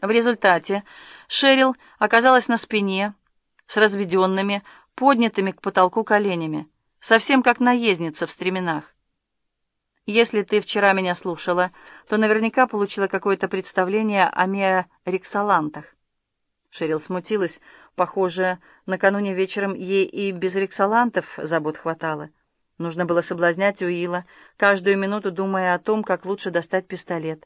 В результате Шерил оказалась на спине, с разведенными, поднятыми к потолку коленями, совсем как наездница в стременах. Если ты вчера меня слушала, то наверняка получила какое-то представление о миорексалантах. Шерил смутилась. Похоже, накануне вечером ей и без рексалантов забот хватало. Нужно было соблазнять Уилла, каждую минуту думая о том, как лучше достать пистолет.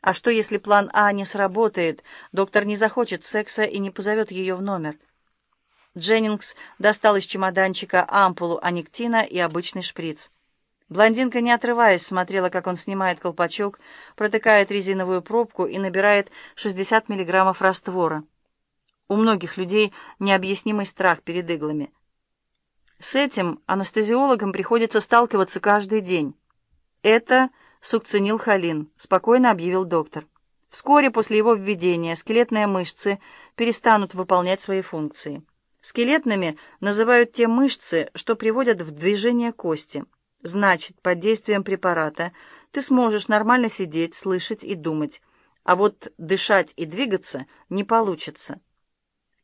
А что, если план А не сработает, доктор не захочет секса и не позовет ее в номер? Дженнингс достал из чемоданчика ампулу аниктина и обычный шприц. Блондинка, не отрываясь, смотрела, как он снимает колпачок, протыкает резиновую пробку и набирает 60 миллиграммов раствора. У многих людей необъяснимый страх перед иглами. С этим анестезиологам приходится сталкиваться каждый день. Это сукцинил холин, спокойно объявил доктор. Вскоре после его введения скелетные мышцы перестанут выполнять свои функции. Скелетными называют те мышцы, что приводят в движение кости. Значит, под действием препарата ты сможешь нормально сидеть, слышать и думать, а вот дышать и двигаться не получится.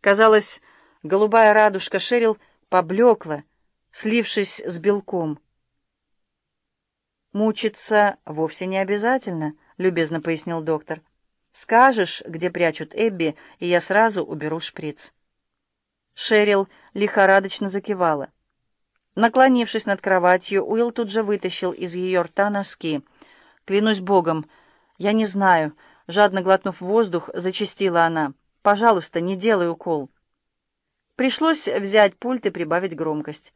Казалось, голубая радужка Шерил поблекла, слившись с белком. «Мучиться вовсе не обязательно», — любезно пояснил доктор. «Скажешь, где прячут Эбби, и я сразу уберу шприц». Шерил лихорадочно закивала. Наклонившись над кроватью, Уилл тут же вытащил из ее рта носки. «Клянусь Богом, я не знаю», — жадно глотнув воздух, зачастила она. Пожалуйста, не делай укол. Пришлось взять пульт и прибавить громкость.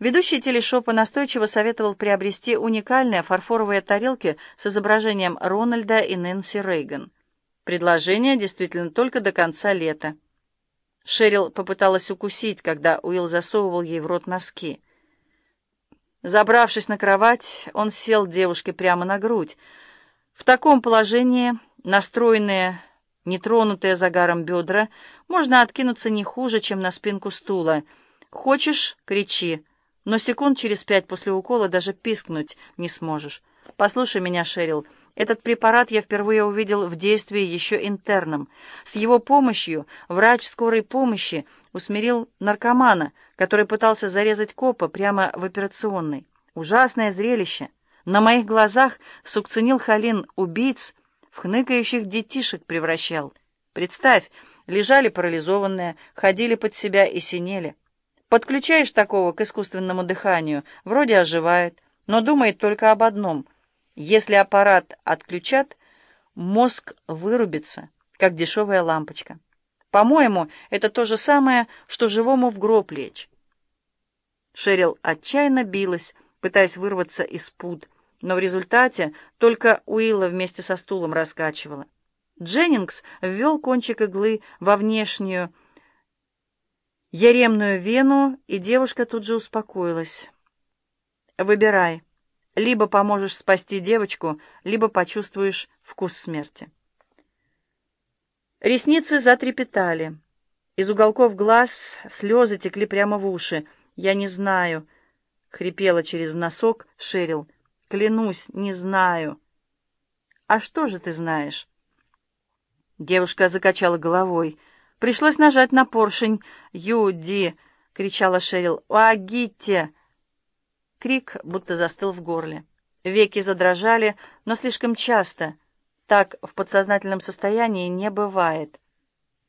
Ведущий телешопа настойчиво советовал приобрести уникальные фарфоровые тарелки с изображением Рональда и Нэнси Рейган. Предложение действительно только до конца лета. Шерил попыталась укусить, когда Уилл засовывал ей в рот носки. Забравшись на кровать, он сел девушке прямо на грудь. В таком положении, настроенные Нетронутые загаром бедра можно откинуться не хуже, чем на спинку стула. Хочешь — кричи, но секунд через пять после укола даже пискнуть не сможешь. Послушай меня, Шерил, этот препарат я впервые увидел в действии еще интерном. С его помощью врач скорой помощи усмирил наркомана, который пытался зарезать копа прямо в операционной. Ужасное зрелище. На моих глазах сукцинил Халин убийц, хныкающих детишек превращал. Представь, лежали парализованные, ходили под себя и синели. Подключаешь такого к искусственному дыханию, вроде оживает, но думает только об одном. Если аппарат отключат, мозг вырубится, как дешевая лампочка. По-моему, это то же самое, что живому в гроб лечь. Шерил отчаянно билась, пытаясь вырваться из пут, но в результате только Уилла вместе со стулом раскачивала. Дженнингс ввел кончик иглы во внешнюю яремную вену, и девушка тут же успокоилась. «Выбирай. Либо поможешь спасти девочку, либо почувствуешь вкус смерти». Ресницы затрепетали. Из уголков глаз слезы текли прямо в уши. «Я не знаю», — хрипела через носок Шерил. Клянусь, не знаю. А что же ты знаешь? Девушка закачала головой. Пришлось нажать на поршень. «Юди!» — кричала Шерил. «Уагите!» Крик будто застыл в горле. Веки задрожали, но слишком часто. Так в подсознательном состоянии не бывает.